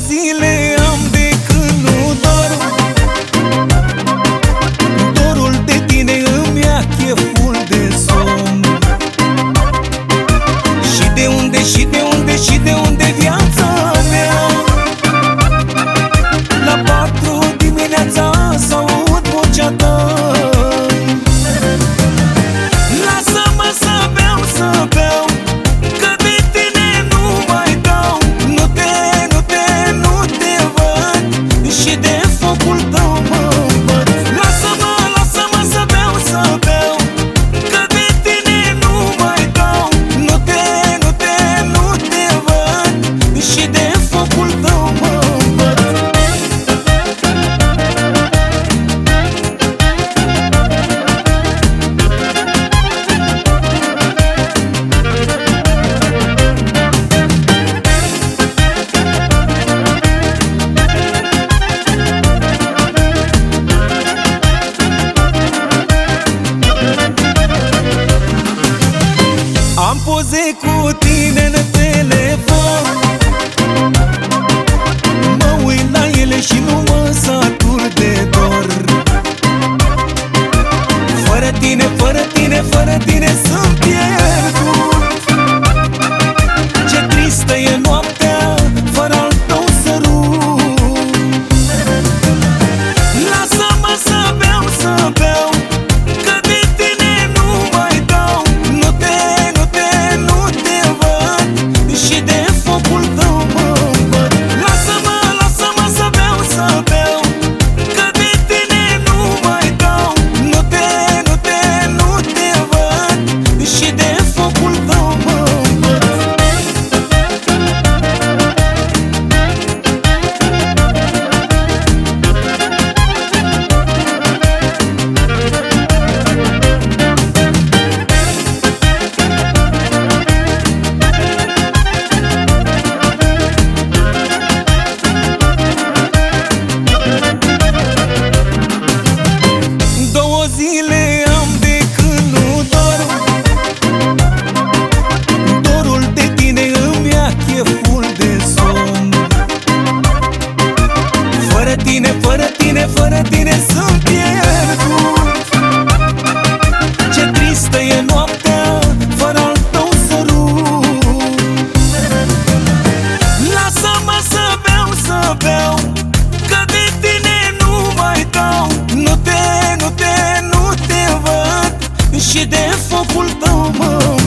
Rosile poze cu tine în telefon. Mă uit la ele și nu mă satur de dor. Fără tine, fără tine, fără tine sunt eu și de focul tău mă.